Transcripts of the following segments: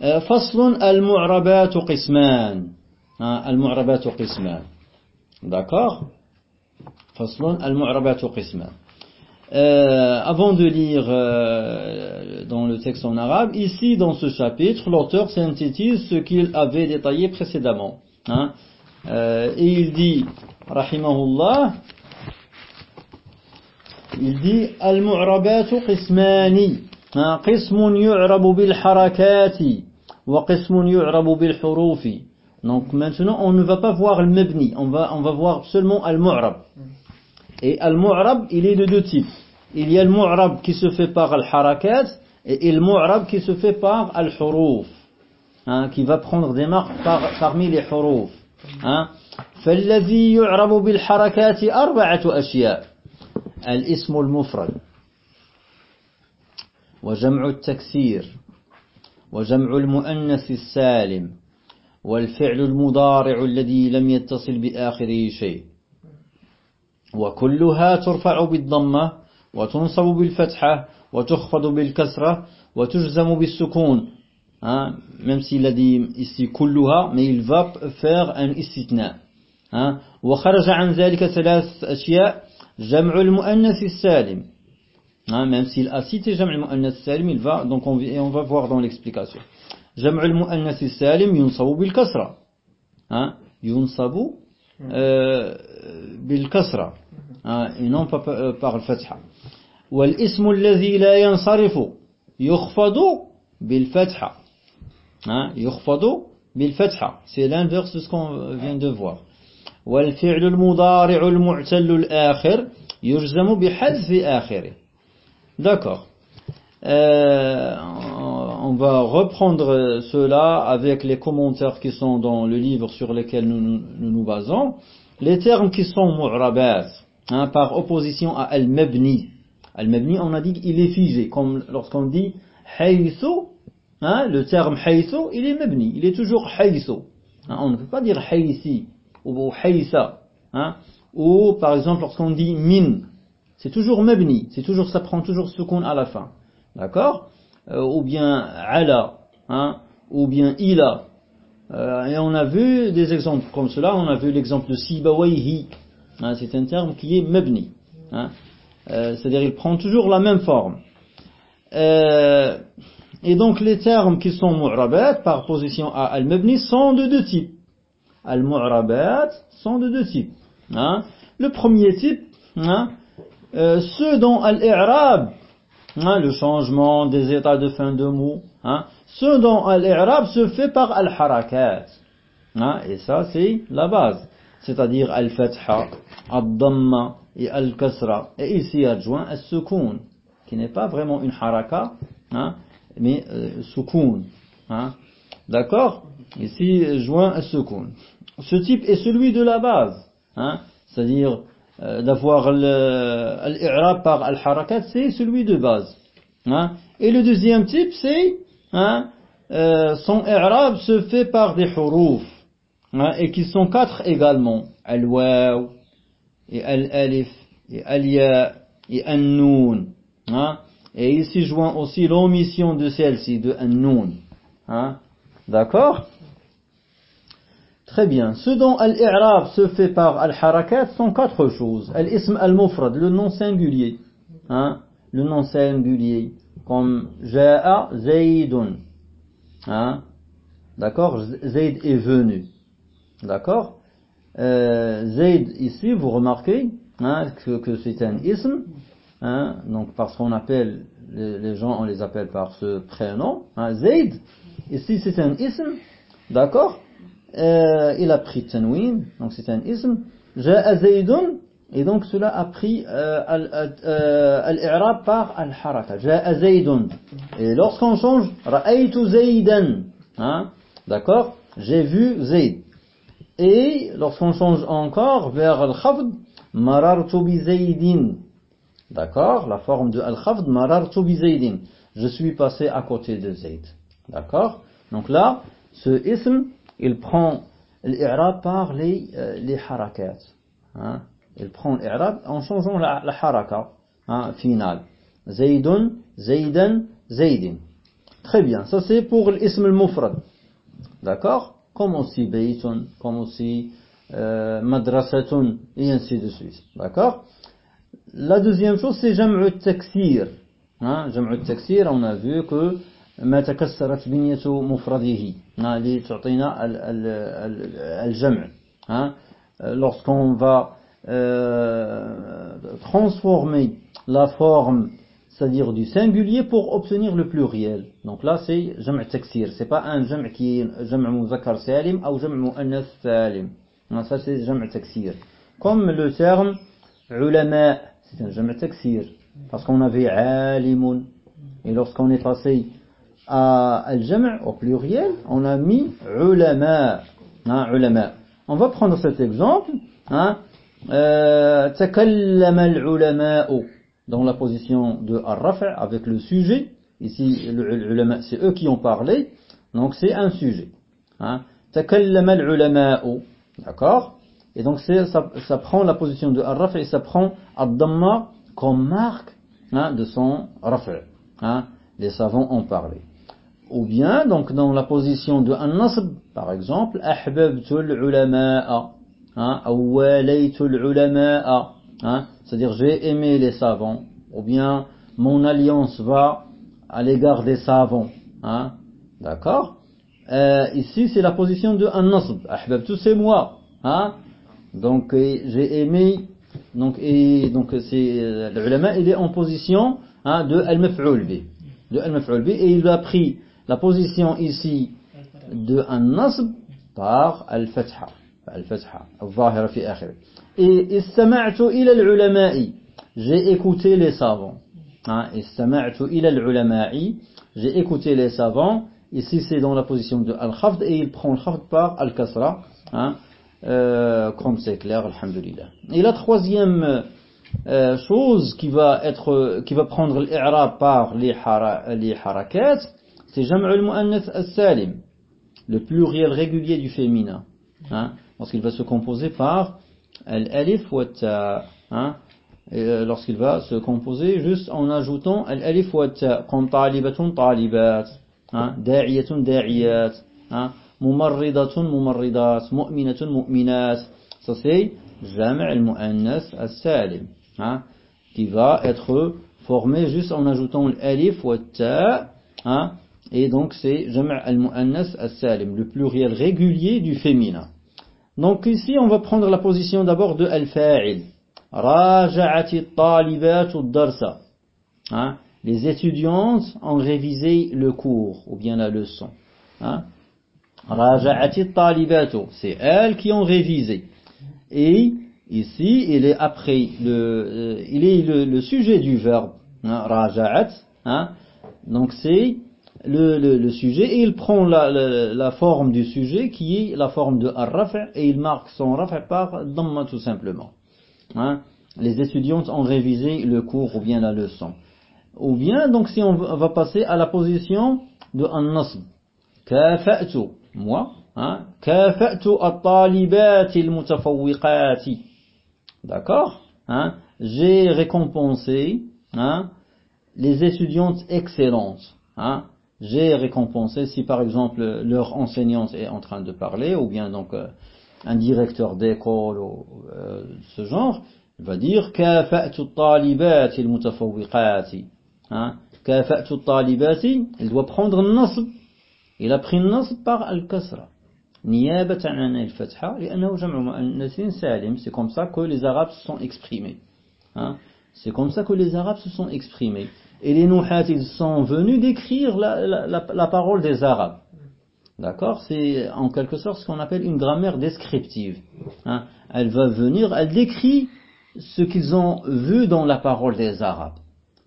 فصل المعربات قسمان المعربات قسمان d'accord فصل المعربات قسمان euh, avant de lire euh, dans le texte en arabe, ici dans ce chapitre, l'auteur synthétise ce qu'il avait détaillé précédemment. Hein. Euh, et il dit, rahimahullah, il dit Al-mu'rabatu qismani. قسم يعرب بالحركات وقسم يعرب بالحروف donc maintenant on ne va pas voir le mabni on va, on va voir seulement al-mu'rab et al-mu'rab il est de deux types il y a le mu'rab qui se fait par al-harakat et le mu'rab qui se fait par al-huruf hein, qui va prendre des marques par, parmi les huruf hein. فالذي يعرب بالحركات أربعة أشياء الاسم المفرد وجمع التكسير وجمع المؤنث السالم والفعل المضارع الذي لم يتصل بآخره شيء. وكلها ترفع بالضمة وتنصب بالفتحة وتخفض بالكسرة وتجزم بالسكون. même s'il a dit ici كلها mais il va faire un hein, وخرج عن ذلك ثلاث أشياء. جمع المؤنث السالم. Hein, même s'il a cité جمع المؤنث السالم il va donc on, et on va voir dans l'explication. جمع المؤنث السالم ينصب بالكسرة hein, ينصب euh, بالكسرة hein, et non pas par الفتحة والاسم الذي لا ينصرف يخفض بالفتحة hein, يخفض بالفتحة c'est l'inverse de ce qu'on vient de voir. والفعل المضارع المعتل الآخر يجزم بحذف آخره d'accord. Euh, on va reprendre cela avec les commentaires qui sont dans le livre sur lesquels nous nous, basons. Les termes qui sont mu'rabat hein, par opposition à al-mabni. Al-mabni on a dit qu'il est figé comme lorsqu'on dit haythu hein, le terme haythu il est mabni il est toujours haythu. Hein, on ne peut pas dire haythi ou haysa ou par exemple lorsqu'on dit min c'est toujours mabni c'est toujours ça prend toujours sukun à la fin. D'accord euh, ou bien ala hein, ou bien ila. Euh, et on a vu des exemples comme cela. On a vu l'exemple de sibawayhi. Hein, c'est un terme qui est mabni hein, euh, c'est-à-dire il prend toujours la même forme. Euh, et donc les termes qui sont mu'rabat par opposition à al-mabni sont de deux types. Al-mu'rabat sont de deux types. Hein. Le premier type, euh, ceux dont al-i'rab, hein, le changement des états de fin de mot, hein, ceux dont al-i'rab se fait par al-harakat. Hein, et ça c'est la base. C'est-à-dire al-fatha, al-damma et al-kasra. Et ici adjoint al-sukun, qui n'est pas vraiment une haraka, mais euh, sukun. D'accord? Ici, joint al-sukun. Ce type est celui de la base. C'est-à-dire d'avoir l'irab par al-harakat, c'est celui de base. Hein. Et le deuxième type, c'est hein, euh, son i'rab se fait par des huruf. Hein, et qui sont quatre également. Al-waw, et al-alif, et al-ya, et an-noun. Hein, et ici joint aussi l'omission de celle-ci, de an-noun. Hein, D'accord? Très bien. Ce dont al-i'rab se fait par al-harakat sont quatre choses. Al-ism al-mufrad, le nom singulier. Hein? Le nom singulier. Comme ja'a zaydun. Hein? D'accord? Zayd est venu. D'accord? Euh, Zayd, ici, vous remarquez hein, que, c'est un ism. Hein? Donc, parce qu'on appelle, les, les, gens, on les appelle par ce prénom. Hein? Zayd, ici, c'est un ism. D'accord? Euh, il a pris tanwin, donc c'est un ism. Ja'a Zaydun, et donc cela a pris euh, al-i'rab euh, par al-haraka. Ja'a Zaydun. Et lorsqu'on change, ra'aytu Zaydan. Hein, D'accord? J'ai vu Zayd. Et lorsqu'on change encore vers al-khafd, marartu bi Zaydin. D'accord? La forme de al-khafd, marartu bi Zaydin. Je suis passé à côté de Zayd. D'accord? Donc là, ce ism, il prend l'irab par les, euh, les. Hein. Il prend l'irab en changeant la, la haraka hein, finale. Zaydun, Zaydan, Zaydin. Très bien, ça c'est pour l'ism al-mufrad. D'accord? Comme aussi baytun, comme aussi euh, madrasatun, et ainsi de suite. D'accord? La deuxième chose c'est jam'u taksir. Hein, jam'u taksir, on a vu que ما تكسرت بنية مفرده لتعطينا الجمع lorsqu'on va euh, transformer la forme c'est-à-dire du singulier pour obtenir le pluriel. Donc là c'est jam' taksir, c'est pas un jam' qui est jam' muzakkar salim ou jam' muannas salim. Non, ça c'est jam' taksir. Comme le terme ulama, c'est un jam' taksir parce qu'on avait alimun et lorsqu'on est passé à al-jam' au pluriel, on a mis ulama. Hein, ulama. On va prendre cet exemple. Hein, euh, dans la position de Ar-Raf' avec le sujet. Ici, c'est eux qui ont parlé. Donc, c'est un sujet. Hein. Takallama al-ulama. D'accord Et donc, ça, ça prend la position de Ar-Raf' et ça prend Ad-Damma comme marque hein, de son Raf'. Hein. Les savants ont parlé. Ou bien, donc dans la position de an-nasb, par exemple, ahbabtu al-ulama'a, hein, al-ulama'a, Hein? C'est-à-dire j'ai aimé les savants, ou bien mon alliance va à l'égard des savants. Hein? D'accord? Euh, Ici c'est la position de un nasb. Ahbabtu c'est moi. Donc j'ai aimé. Donc et donc c'est euh, il est en position de al-maf'ul. De et il a pris la position ici de un nasb par al-fatha. Al-fatha. Al-zahira fi akhir. Et istama'tu ila al-ulama'i. J'ai écouté les savants. Hein, istama'tu ila al-ulama'i. J'ai écouté les savants. Ici, c'est dans la position de al-khafd et il prend le khafd par al-kasra. Hein, euh, comme c'est clair, alhamdulillah. Et la troisième euh, chose qui va être, qui va prendre l'i'rab par les, hara, les c'est jam'u al-mu'annath al-salim. Le pluriel régulier du féminin. Hein, parce qu'il va se composer par l'alif wa ta, hein, euh, lorsqu'il va se composer juste en ajoutant l'alif wa ta, comme talibatun talibat, hein, da'iyatun da'iyat, hein, mumarridatun mumarridat, mu'minatun mu'minat. Ça c'est jam' al-mu'annas as-salim, hein, qui va être formé juste en ajoutant l'alif wa ta, hein, et donc c'est al-mu'annas as-salim, le pluriel régulier du féminin. Donc ici, on va prendre la position d'abord de al-fa'il. Raja'ati talibatu darsa. Hein? Les étudiantes ont révisé le cours ou bien la leçon. Hein? Raja'ati talibatu. C'est elles qui ont révisé. Et ici, il est après le, euh, il est le, sujet du verbe. Hein? Raja'at. Donc c'est le, le, le, sujet et il prend la, la, la, forme du sujet qui est la forme de ar et il marque son raf' par damma tout simplement. Hein? Les étudiantes ont révisé le cours ou bien la leçon. Ou bien donc si on va passer à la position de an-nasb. Kafa'tu, moi, hein? Kafa'tu at-talibati al-mutafawwiqati. D'accord? Hein? J'ai récompensé hein, les étudiantes excellentes. Hein? j'ai récompensé si par exemple leur enseignante est en train de parler ou bien donc euh, un directeur d'école ou euh, ce genre il va dire kafa'tu talibati al-mutafawwiqati hein kafa'tu talibati il doit prendre nasb il a pris nasb par al-kasra نيابة عن الفتحة لأنه جمع مؤنث سالم c'est comme ça que les arabes se sont exprimés hein c'est comme ça que les arabes se sont exprimés et les Nouhat, ils sont venus décrire la, parole des Arabes. D'accord? C'est en quelque sorte ce qu'on appelle une grammaire descriptive. Hein? Elle va venir, elle décrit ce qu'ils ont vu dans la parole des Arabes.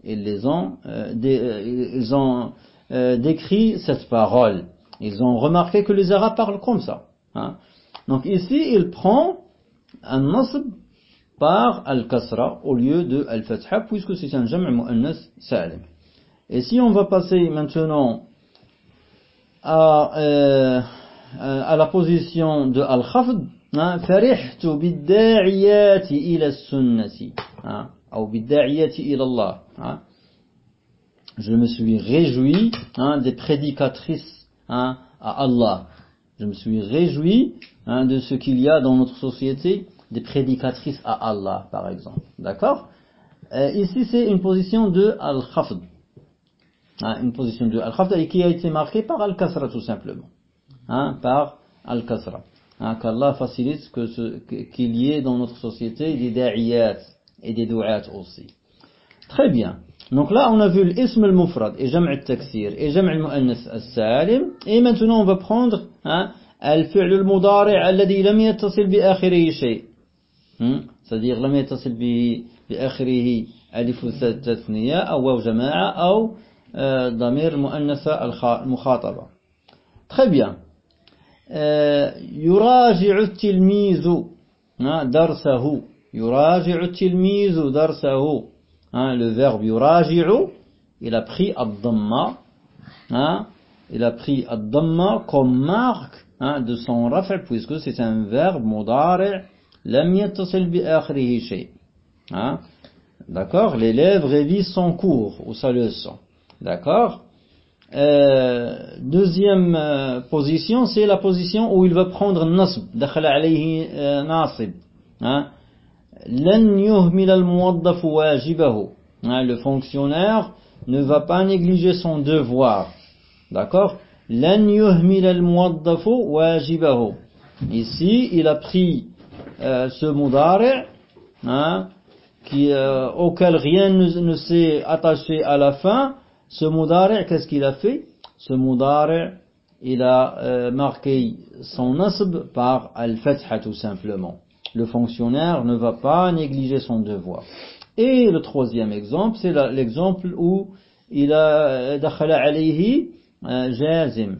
Ils ont, euh, euh, ils ont euh, décrit cette parole. Ils ont remarqué que les Arabes parlent comme ça. Hein? Donc ici, il prend un nasb par al-kasra au lieu de al-fatha puisque c'est un jam' mu'annas salim. Et si on va passer maintenant à, euh, à la position de al-khafd, فرحت بالداعيات إلى السنة أو بالداعيات إلى الله je me suis réjoui hein, des prédicatrices hein, à Allah. Je me suis réjoui hein, de ce qu'il y a dans notre société des prédicatrices à Allah, par exemple. D'accord? Euh, Ici, c'est une position de al-khafd. Hein, une position de al-khafd qui a été marquée par al-kasra, tout simplement. Hein, par al-kasra. Hein, Qu'Allah facilite qu'il y ait dans notre société des da'iyat et des dou'at aussi. Très bien. Donc là, on a vu l'ism al-mufrad et jam' al-taksir et jam' al-mu'annas al-salim. Et maintenant, on va prendre hein, al-fi'l al-mudari' alladhi lam yattasil bi shay. صديق لم يتصل به بآخره ألف تثنية أو واو جماعة أو آه، ضمير المؤنثة المخاطبة تخبيا آه، يراجع التلميذ درسه. يراجع التلميذ درسه. لو فيرب يراجع إلى بخي الضمة. إلى بخي الضمة كم مارك de son raf'a puisque c'est un verbe modare yattasil bi akhirihi shay. Hein, D'accord? L'élève révise son cours ou sa leçon. D'accord? Euh, Deuxième euh, position, c'est la position où il va prendre nasb, alayhi euh, nasib. Hein? Hein, le fonctionnaire ne va pas négliger son devoir. D'accord? Ici, il a pris euh, ce mudari' hein, euh, auquel rien ne, s'est attaché à la fin. Ce mudari' qu'est-ce qu'il a fait? Ce mudari' il a euh, marqué son nasb par al-fatha tout simplement le fonctionnaire ne va pas négliger son devoir. Et le troisième exemple, c'est l'exemple où il a dakhala alayhi jazim.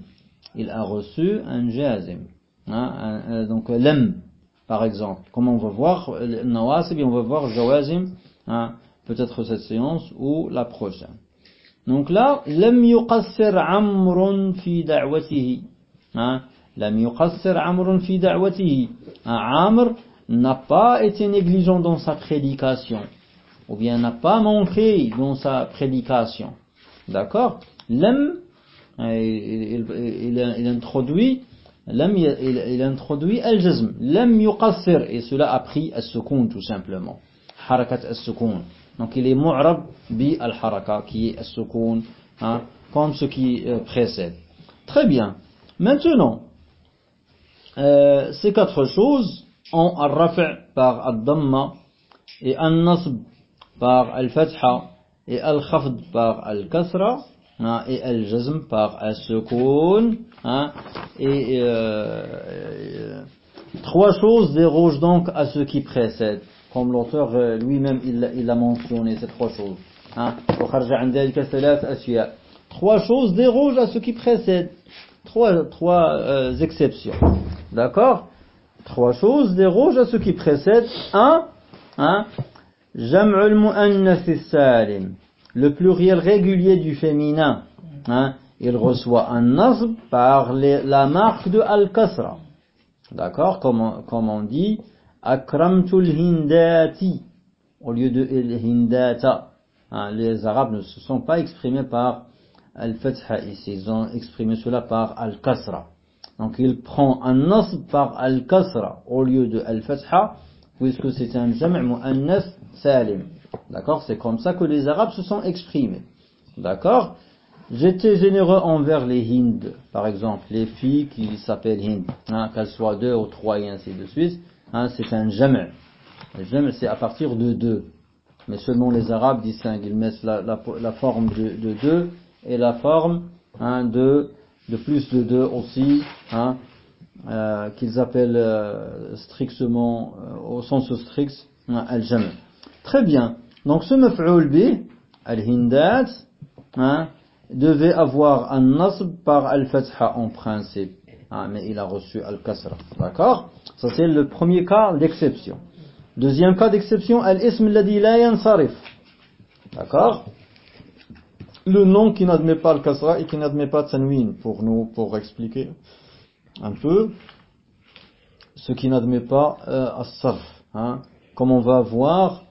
Il a reçu un jazim. Hein, donc lem, par exemple. Comme on va voir, nawasib, on va voir jawazim, hein, peut-être cette séance ou la prochaine. Donc là, lam yuqassir amrun fi da'watihi. Hein, lam yuqassir amrun fi da'watihi. Amr, n'a pas été négligent dans sa prédication, ou bien n'a pas manqué dans sa prédication. D'accord? L'em, il, il, il, introduit il, introduit al-jazm, l'em yuqassir, et cela a pris al-sukun tout simplement. Harakat al-sukun. Donc il est mu'rab bi al-haraka, qui est al-sukun, hein, comme ce qui euh, précède. Très bien. Maintenant, euh, ces quatre choses, en al-raf' par al-damma et al-nasb par al-fatha et al-khafd par al-kasra et al-jazm par al-sukoun hein, et euh, euh, trois choses dérogent donc à ce qui précède comme l'auteur euh, lui-même il, a mentionné ces trois choses. Hein. trois choses dérogent à ce qui précède trois, trois exceptions. D'accord? Trois choses dérogent à ce qui précède. Un, hein, Jam'ul mu'annath salim. Le pluriel régulier du féminin. Hein, il reçoit un nasb par la marque de al-kasra. D'accord? Comme, comme on dit akramtul hindati au lieu de hindata. Hein, les arabes ne se sont pas exprimés par al-fatha ici, ils ont exprimé cela par al-kasra. Donc il prend un nasb par al-kasra au lieu de al-fatha, puisque c'est un jam' mu'annas salim. D'accord? C'est comme ça que les Arabes se sont exprimés. D'accord? J'étais généreux envers les Hinds, par exemple, les filles qui s'appellent Hind, hein, qu'elles soient deux ou trois et ainsi de suite. Hein, c'est un jam'. Le jam' c'est à partir de deux. Mais seulement les Arabes distinguent, ils mettent la, la, forme de, de, deux et la forme hein, de de plus de deux aussi, hein, euh, qu'ils appellent euh, strictement, euh, au sens strict, hein, al-jam'. Très bien. Donc ce maf'ul bi, al-hindat, hein, devait avoir un nasb par al-fatha en principe. Hein, mais il a reçu al-kasra. D'accord? Ça c'est le premier cas d'exception. Deuxième cas d'exception, al-ism alladhi la yansarif. D'accord? Le nom qui n'admet pas le kasra et qui n'admet pas tanwin pour nous, pour expliquer un peu ce qui n'admet pas euh, as-sarf. Hein. Comme on va voir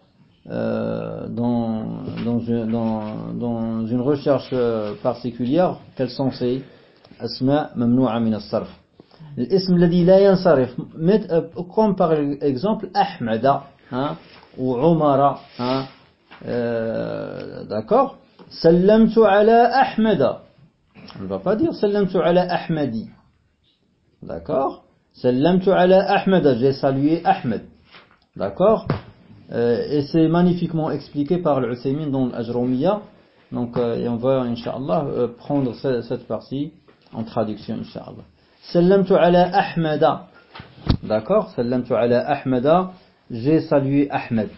euh, dans, dans, dans, dans, une recherche euh, particulière, quels sont ces asma mamnu'a min as-sarf الاسم الذي لا ينصرف comme par exemple أحمد hein, ou عمر hein, euh, d'accord سلمت على أحمد on ne va pas dire سلمت على أحمدي d'accord سلمت على أحمد j'ai salué Ahmed d'accord Euh, et c'est magnifiquement expliqué par l'Uthaymin dans l'Ajromiya. Donc, euh, on va, Inch'Allah, euh, prendre cette partie en traduction, Inch'Allah. Sallamtu ala Ahmada. D'accord? Sallamtu ala Ahmada. J'ai salué Ahmed.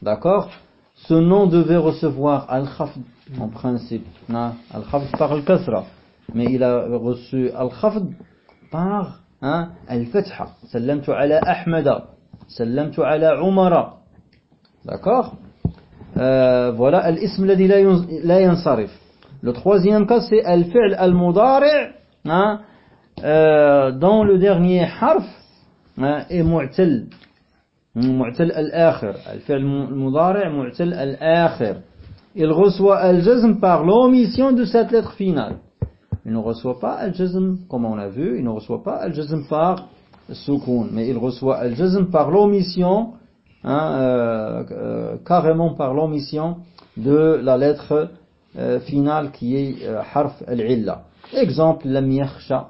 D'accord? Ce nom devait recevoir Al-Khafd en principe. Al-Khafd par Al-Kasra. Mais il a reçu Al-Khafd par hein, Al-Fatha. Sallamtu ala Ahmada. Sallamtu ala Umara. D'accord euh, Voilà, al-ism ladhi la yansarif. Le troisième cas, c'est al-fi'l al-mudari' hein, euh, dans le dernier harf hein, est mu'tal. Mu'tal al-akhir. Al-fi'l al-mudari' mu'tal al-akhir. Il reçoit al-jazm par l'omission de cette lettre finale. Il ne reçoit pas al-jazm, comme on a vu, il ne reçoit pas al-jazm par sukun, mais il reçoit al-jazm par l'omission hein, euh, euh, carrément par l'omission de la lettre euh, finale qui est euh, harf al-illa. Exemple, lam yakhsha.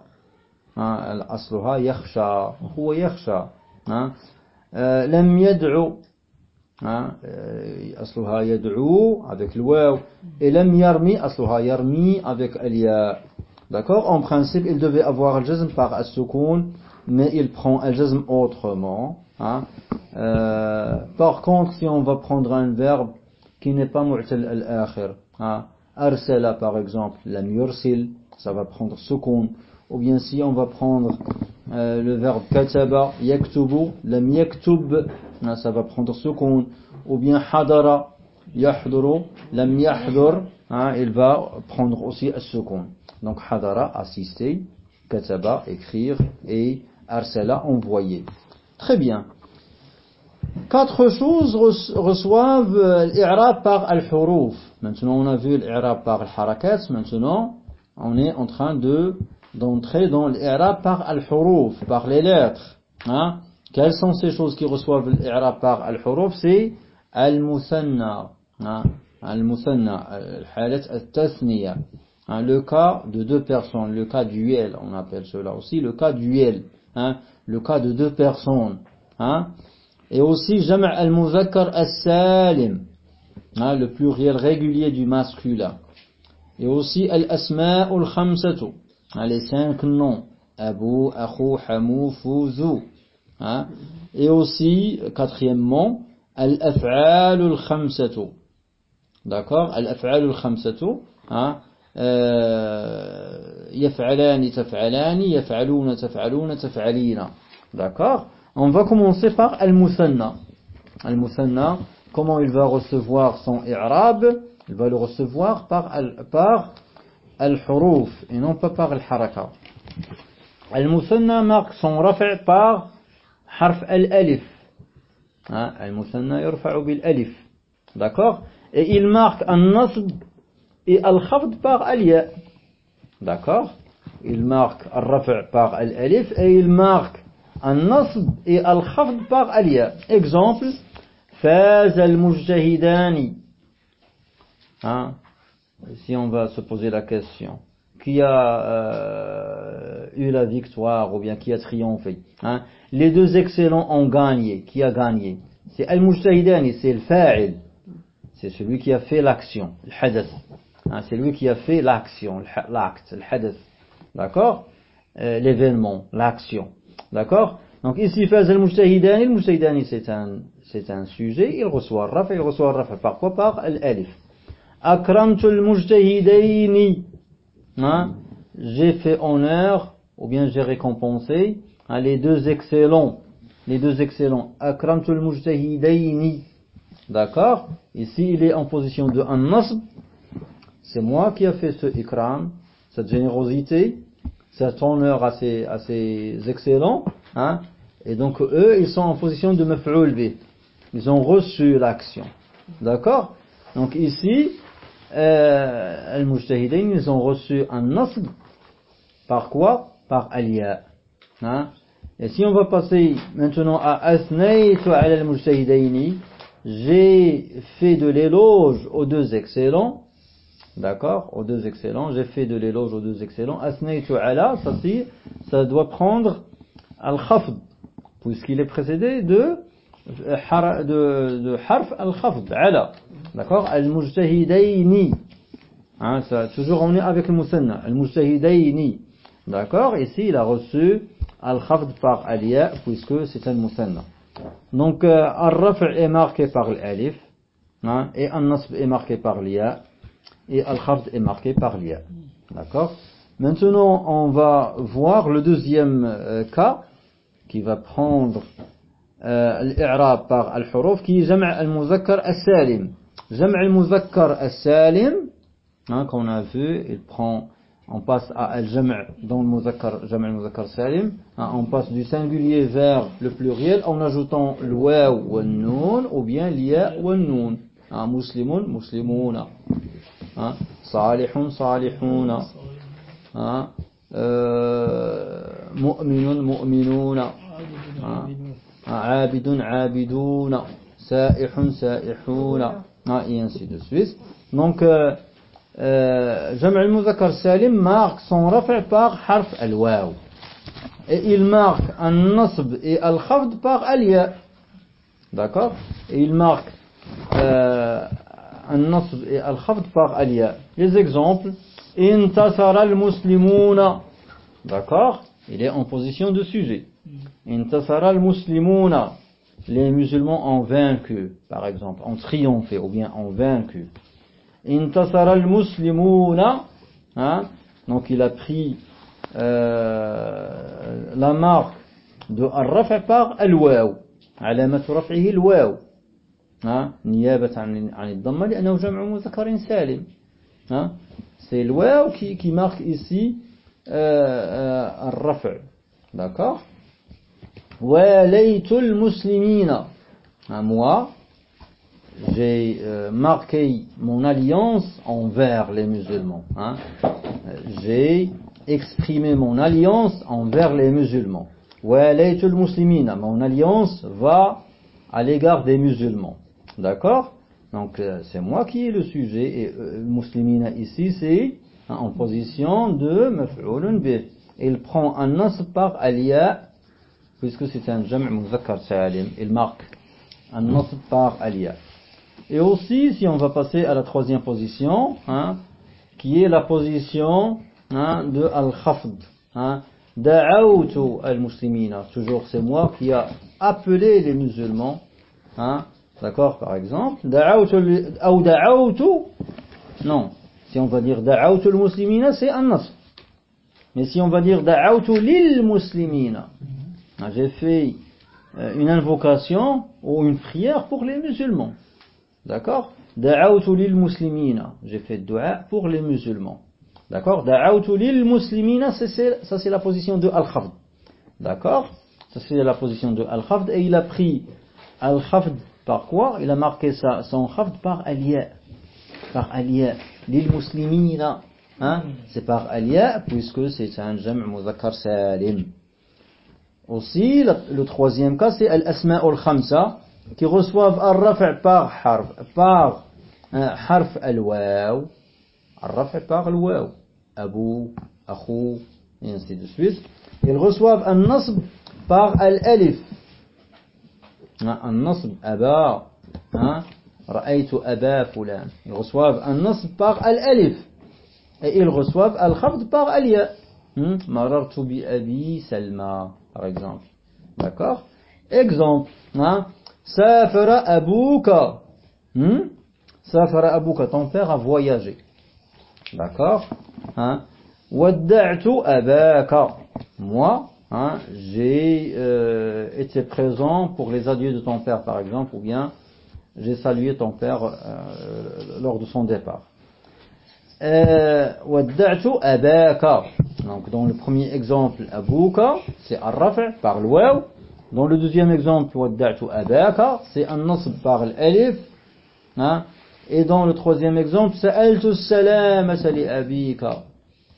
Hein, asluha yakhsha. Huwa yakhsha. Hein, euh, lam yad'u. Hein, euh, asluha yad'u avec le. Et lam yarmi, asluha yarmi avec al-ya. D'accord? En principe, il devait avoir al-jazm par al-sukun, mais il prend al-jazm autrement. Hein. Euh, par contre, si on va prendre un verbe qui n'est pas mu'tal al-akhir, hein, arsala par exemple, lam yursil, ça va prendre sukun. Ou bien si on va prendre euh, le verbe kataba, yaktubu, lam yaktub, hein, ça va prendre sukun. Ou bien hadara, yahduru, lam yahdur, hein, il va prendre aussi sukun. Donc hadara, assister, kataba, écrire, et arsala, envoyer. Très bien. Quatre choses reçoivent euh, l'irab par al-huruf. Maintenant, on a vu l'irab par al-harakat. Maintenant, on est en train de d'entrer dans l'irab par al-huruf, par les lettres. Hein? Quelles sont ces choses qui reçoivent l'irab par al-huruf? C'est al-musanna. Hein? Al-musanna, al-halat al-tathniya. Hein? Le cas de deux personnes, le cas duel, on appelle cela aussi, le cas duel. Hein? Le cas de deux personnes. Hein? Et aussi jama' al-muzakkar as-salim, hein, le pluriel régulier du masculin. Et aussi al-asma'ul khamsatu, hein, les cinq noms, Abu, Akhu, Hamu, Fuzu. Hein. Et aussi, quatrièmement, al-af'alul khamsatu. D'accord Al-af'alul khamsatu, hein, يفعلان تفعلان يفعلون تفعلون تفعلين d'accord On va commencer par Al-Musanna. Al-Musanna, comment il va recevoir son i'rab? Il va le recevoir par Al-Huruf et non pas par Al-Haraka. Al-Musanna marque son rafi' par harf Al-Alif. Hein, Al-Musanna yurfa'u bil-Alif. D'accord? Et il marque Al-Nasb et Al-Khafd par Al-Ya. D'accord? Il marque Al-Rafi' par Al-Alif et il marque Al-Nasb et Al-Khafd par Alia. Exemple, Faz al-Mujahidani. Hein? Si on va se poser la question, qui a euh, eu la victoire ou bien qui a triomphé? Hein? Les deux excellents ont gagné. Qui a gagné? C'est Al-Mujahidani, c'est le fa'il. C'est celui qui a fait l'action, le hadath. Hein? c'est lui qui a fait l'action, l'acte, le hadath. D'accord euh, L'événement, l'action. D'accord? Donc ici, faz le mujtahidani c'est un, c'est un sujet, il reçoit raf, il reçoit raf par quoi? Par l'alif. Akramtu al-mujtahidaini. Hein? J'ai fait honneur, ou bien j'ai récompensé, hein, les deux excellents. Les deux excellents. Akramtu al-mujtahidaini. D'accord? Ici, il est en position de un. C'est moi qui a fait ce ikram, cette générosité cet honneur à ces, à excellents, hein, et donc eux, ils sont en position de maf'ul bi. ils ont reçu l'action. D'accord? Donc ici, euh, al-mujtahidin, ils ont reçu un nasb par quoi? Par alia. Hein Et si on va passer maintenant à asnaytu ala al-mujtahidaini, j'ai fait de l'éloge aux deux excellents, d'accord, aux deux excellents, j'ai fait de l'éloge aux deux excellents, asnaytu ala, ça, ça doit prendre al-khafd, puisqu'il est précédé de harf al-khafd, ala. D'accord Al-mujtahidayni. Hein, ça, toujours on avec le musanna. Al-mujtahidayni. D'accord Ici, il a reçu al-khafd par alia, puisque c'est un musanna. Donc, euh, al-raf' est marqué par l'alif, hein, et al-nasb est marqué par l'ia, et Al-Khard est marqué par l'IA. D'accord? Maintenant, on va voir le deuxième euh, cas qui va prendre euh, l'Irab par Al-Huruf qui est Jam' al-Muzakkar al-Salim. Jam' al-Muzakkar al-Salim, hein, qu'on a vu, il prend, on passe à Al-Jam' dans le Muzakkar, Jam' al-Muzakkar al-Salim. Hein, on passe du singulier vers le pluriel en ajoutant l'Wa ou al-Nun ou bien l'Ia ou al-Nun. مسلم مسلمون صالح صالحون مؤمن آه، مؤمنون عابد عابدون سائح سائحون et ainsi دو سويس دونك جمع المذكر السالم مارك سون رفع باغ حرف الواو. Et il marque النصب et الخفض par الياء داكور et il marque euh, un nasb et al-khafd par al-ya les exemples intasara al-muslimuna d'accord il est en position de sujet Intasara al-muslimuna. Les musulmans ont vaincu, par exemple, ont triomphé ou bien ont vaincu. Intasara al-muslimuna. Hein? Donc il a pris euh, la marque de al-raf' par al-waw. علامة رفعه الواو ها نيابة عن عن الضمة لأنه جمع مذكر سالم ها c'est le waw qui, qui marque ici euh, euh, الرفع d'accord Walaytul muslimina. Moi, j'ai euh, marqué mon alliance envers les musulmans. Hein. J'ai exprimé mon alliance envers les musulmans. Walaytul muslimina. Mon alliance va à l'égard des musulmans. D'accord? Donc euh, c'est moi qui ai le sujet. Et euh, muslimina ici, c'est en position de maf'ulun bih. Il prend un nas par alia puisque c'est un jam' muzakkar salim, il marque un nasb par alia. Et aussi, si on va passer à la troisième position, hein, qui est la position hein, de al-khafd. Hein, al-muslimina. Toujours c'est moi qui a appelé les musulmans. Hein, D'accord, par exemple. Ou. Non. Si on va dire da'awtu al-muslimina, c'est un. Mais si on va dire da'awtu lil muslimina, ah, j'ai fait euh, une invocation ou une prière pour les musulmans. D'accord? Da'awtu lil muslimina. J'ai fait dua pour les musulmans. D'accord? Da'awtu lil muslimina, ça c'est la position de al-khafd. D'accord? Ça c'est la position de al-khafd et il a pris al-khafd par quoi Il a marqué son khafd par alia. Par alia. Lil muslimina. Hein? C'est par alia puisque c'est un jam' muzakkar salim. Aussi, le troisième cas, c'est al-asma' al-khamsa, qui reçoivent al-raf' par harf, par harf al-waw, al-raf' par al-waw, abu, akhou, et ainsi de suite. Ils reçoivent al-nasb par al-alif, al-nasb, aba, ra'aytu aba fulan. Ils reçoivent al-nasb par al-alif, et ils reçoivent al-khafd par al-ya. Marartu bi abi salma par exemple. D'accord? Exemple. Hein? Safara abouka. Hmm? Safara abouka, ton père a voyagé. D'accord? Hein? Wadda'tu abaka. Moi, hein, j'ai euh, été présent pour les adieux de ton père, par exemple, ou bien j'ai salué ton père euh, lors de son départ. Euh. Donc dans le premier exemple, abouka, c'est ar par le Dans le deuxième exemple, wadda'tu abaka, c'est un nasb par l'alif. Hein? Et dans le troisième exemple, sa'altu salamata li abika.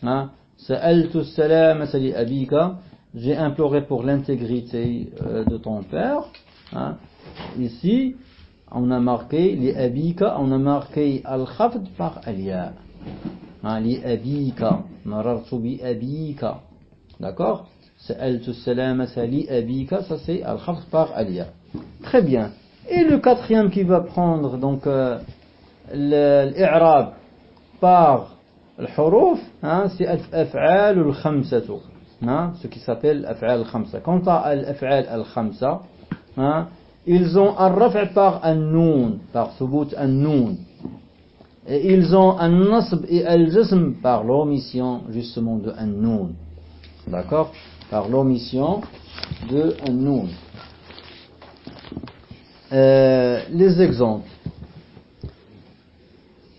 Hein? Sa'altu salamata li abika. J'ai imploré pour l'intégrité euh, de ton père. Hein? Ici, on a marqué li abika, on a marqué al-khafd par al-ya. Hein? Li abika. Marartu bi abika. D'accord? Sa'altu salamata li abika, ça c'est al-khafd par al-ya. Très bien. Et le quatrième qui va prendre donc euh, l'i'rab par le huruf, hein, c'est af'al al-khamsatu Hein, ce qui s'appelle af'al al-khamsa. Quant à l'af'al al-khamsa, hein, ils ont un raf' par un-noun, par subut un-noun. Et ils ont un nasb et al-jism par l'omission justement de un-noun. D'accord Par l'omission de un-noun. Euh, les exemples.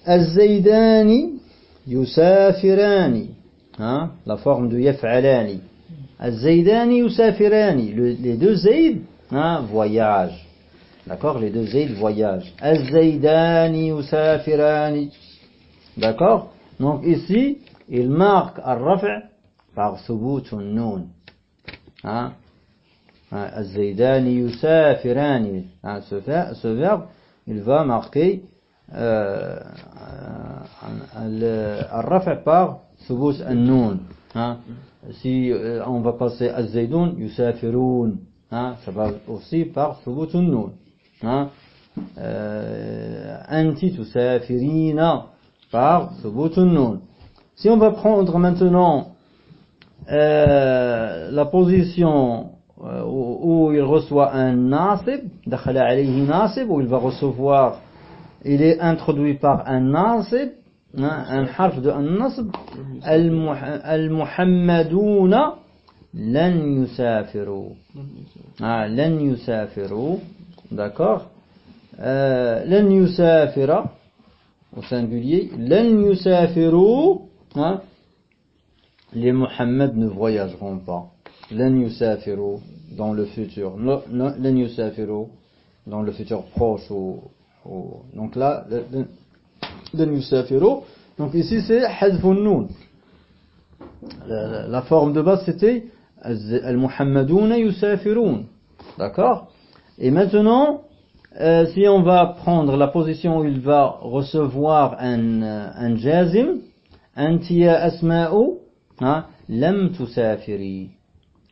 الزيدان يسافران Hein? la forme de yaf'alani. Al-Zaydani ou Safirani, les deux Zayd hein, voyagent. D'accord? Les deux Zayd voyagent. Al-Zaydani ou Safirani. D'accord? Donc ici, il marque al-Raf' par Thubutun Nun. Hein? Al-Zaydani yusafirani. Ce, verbe, il va marquer euh, euh, par ثبوت النون hein si euh, on va passer الزيدون يسافرون hein ça va aussi par ثبوت النون hein أنت تسافرين par ثبوت النون si on va prendre maintenant euh, la position euh, où, il reçoit un nasib, dakhala alayhi nasib, où il va recevoir, il est introduit par un nasib, hein, un harf de un nasib, al-muhammadouna lan yusafiru. Ah, lan yusafiru, d'accord euh, Lan yusafira, au singulier, lan yusafiru, hein, les Muhammad ne voyageront pas. Lan yusafiru dans le futur. Lan yusafiru dans le futur proche ou donc là lan yusafiru donc ici c'est hadfun nun. La, la forme de base c'était al-muhammaduna yusafirun. D'accord Et maintenant euh, si on va prendre la position où il va recevoir un, un jazim, antiya asma'u لم تسافري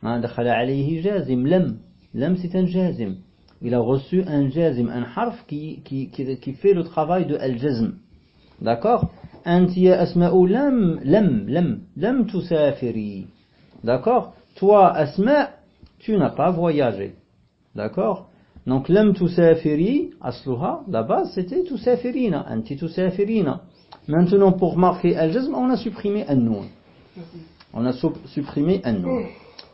دخل عليه جازم لم لم c'est un jazim il a reçu un jazim un harf qui, qui, qui, qui fait le travail de al-jazm d'accord أنت يا أسماء لم لم لم لم تسافري d'accord toi Asma tu n'as pas voyagé d'accord donc لم تسافري أصلها la base c'était تسافرين أنت تسافرين maintenant pour marquer al-jazm on a supprimé un noun on a supprimé un nom.